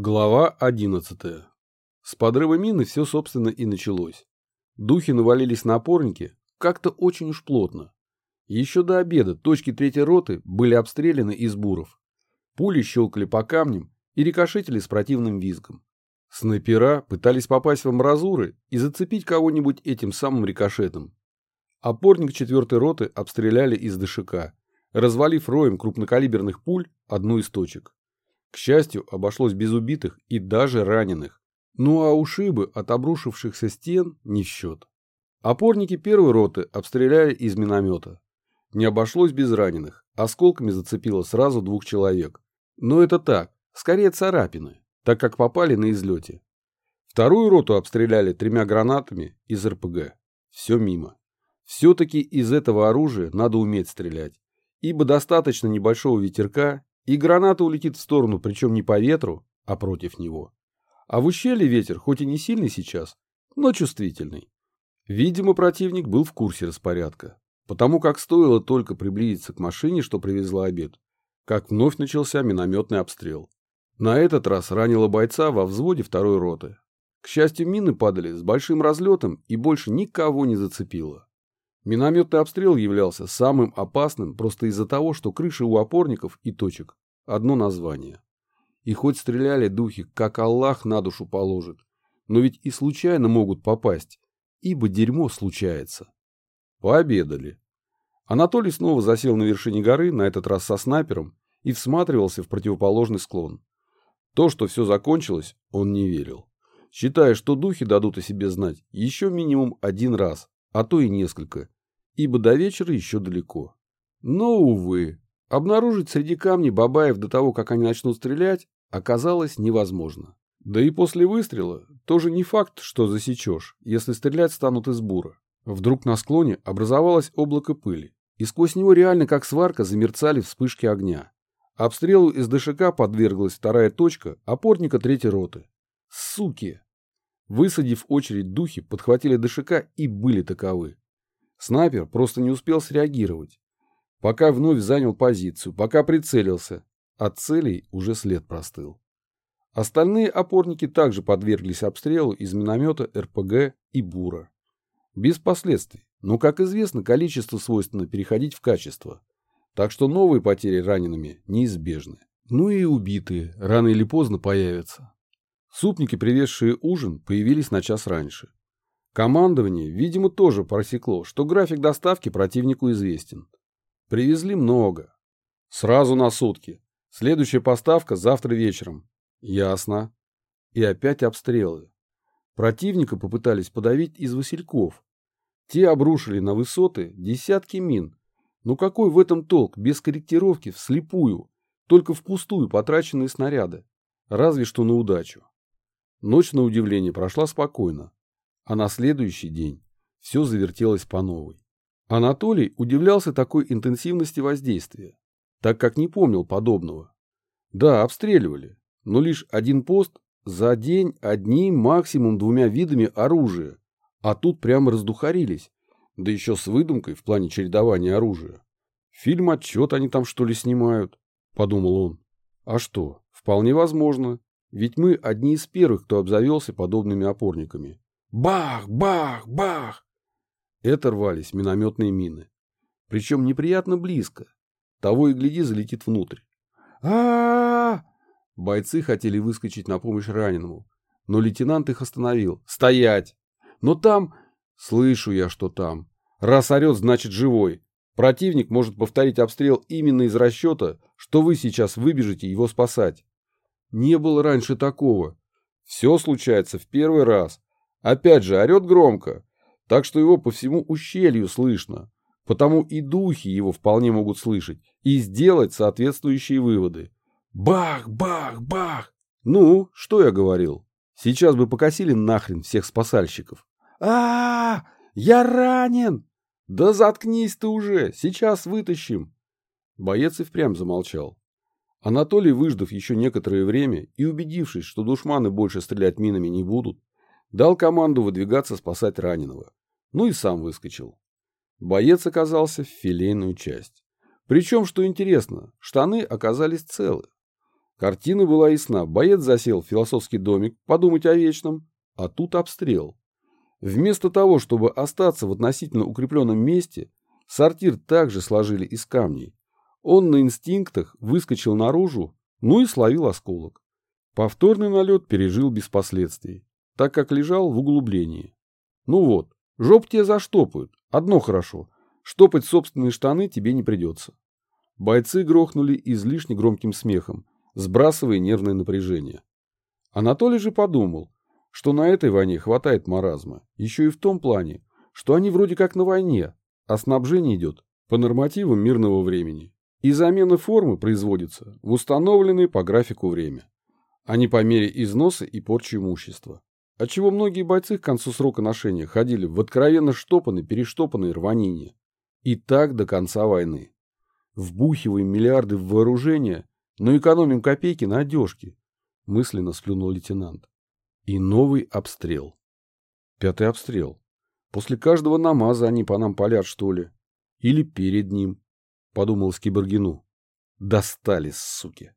Глава 11. С подрыва мины все, собственно, и началось. Духи навалились на опорники как-то очень уж плотно. Еще до обеда точки третьей роты были обстреляны из буров. Пули щелкали по камням и рикошетили с противным визгом. Снайпера пытались попасть в амбразуры и зацепить кого-нибудь этим самым рикошетом. Опорник четвертой роты обстреляли из ДШК, развалив роем крупнокалиберных пуль одну из точек. К счастью, обошлось без убитых и даже раненых. Ну а ушибы от обрушившихся стен не в счет. Опорники первой роты обстреляли из миномета. Не обошлось без раненых. Осколками зацепило сразу двух человек. Но это так, скорее царапины, так как попали на излете. Вторую роту обстреляли тремя гранатами из РПГ. Все мимо. Все-таки из этого оружия надо уметь стрелять, ибо достаточно небольшого ветерка, и граната улетит в сторону, причем не по ветру, а против него. А в ущелье ветер, хоть и не сильный сейчас, но чувствительный. Видимо, противник был в курсе распорядка, потому как стоило только приблизиться к машине, что привезла обед, как вновь начался минометный обстрел. На этот раз ранило бойца во взводе второй роты. К счастью, мины падали с большим разлетом и больше никого не зацепило. Минометный обстрел являлся самым опасным просто из-за того, что крыши у опорников и точек одно название. И хоть стреляли духи, как Аллах на душу положит, но ведь и случайно могут попасть, ибо дерьмо случается. Пообедали. Анатолий снова засел на вершине горы, на этот раз со снайпером, и всматривался в противоположный склон. То, что все закончилось, он не верил. Считая, что духи дадут о себе знать еще минимум один раз, а то и несколько, ибо до вечера еще далеко. Но, увы, обнаружить среди камней Бабаев до того, как они начнут стрелять, оказалось невозможно. Да и после выстрела тоже не факт, что засечешь, если стрелять станут из бура. Вдруг на склоне образовалось облако пыли, и сквозь него реально как сварка замерцали вспышки огня. Обстрелу из ДШК подверглась вторая точка опорника третьей роты. Суки! Высадив очередь духи, подхватили ДШК и были таковы. Снайпер просто не успел среагировать. Пока вновь занял позицию, пока прицелился. От целей уже след простыл. Остальные опорники также подверглись обстрелу из миномета РПГ и Бура. Без последствий, но, как известно, количество свойственно переходить в качество. Так что новые потери ранеными неизбежны. Ну и убитые рано или поздно появятся. Супники, привезшие ужин, появились на час раньше. Командование, видимо, тоже просекло, что график доставки противнику известен. Привезли много. Сразу на сутки. Следующая поставка завтра вечером. Ясно. И опять обстрелы. Противника попытались подавить из васильков. Те обрушили на высоты десятки мин. Но какой в этом толк без корректировки вслепую, только впустую потраченные снаряды? Разве что на удачу. Ночь, на удивление, прошла спокойно а на следующий день все завертелось по новой. Анатолий удивлялся такой интенсивности воздействия, так как не помнил подобного. Да, обстреливали, но лишь один пост за день одним, максимум двумя видами оружия, а тут прямо раздухарились, да еще с выдумкой в плане чередования оружия. Фильм отчет они там что ли снимают, подумал он. А что, вполне возможно, ведь мы одни из первых, кто обзавелся подобными опорниками. Бах, бах, бах! Это рвались минометные мины. Причем неприятно близко. Того и гляди, залетит внутрь. а Бойцы хотели выскочить на помощь раненому, но лейтенант их остановил. «Стоять! Но там...» «Слышу я, что там. Раз орет, значит живой. Противник может повторить обстрел именно из расчета, что вы сейчас выбежите его спасать. Не было раньше такого. Все случается в первый раз. Опять же, орет громко, так что его по всему ущелью слышно, потому и духи его вполне могут слышать и сделать соответствующие выводы. Бах, бах, бах! Ну, что я говорил? Сейчас бы покосили нахрен всех спасальщиков. а, -а, -а Я ранен! Да заткнись ты уже, сейчас вытащим. Боец и впрямь замолчал. Анатолий, выждав еще некоторое время и убедившись, что душманы больше стрелять минами не будут, Дал команду выдвигаться спасать раненого. Ну и сам выскочил. Боец оказался в филейную часть. Причем, что интересно, штаны оказались целы. Картина была ясна. Боец засел в философский домик, подумать о вечном, а тут обстрел. Вместо того, чтобы остаться в относительно укрепленном месте, сортир также сложили из камней. Он на инстинктах выскочил наружу, ну и словил осколок. Повторный налет пережил без последствий, так как лежал в углублении. Ну вот, жоп тебе заштопают. Одно хорошо. Штопать собственные штаны тебе не придется. Бойцы грохнули излишне громким смехом, сбрасывая нервное напряжение. Анатолий же подумал, что на этой войне хватает маразма, еще и в том плане, что они вроде как на войне, а снабжение идет по нормативам мирного времени. И замена формы производится в установленное по графику время, а не по мере износа и порчи имущества. Отчего многие бойцы к концу срока ношения ходили в откровенно штопанной, перештопанной рванине. И так до конца войны. Вбухиваем миллиарды в вооружение, но экономим копейки на одежке, мысленно сплюнул лейтенант. И новый обстрел. Пятый обстрел. После каждого намаза они по нам палят, что ли? Или перед ним, подумал Скибергину. Достали, суки.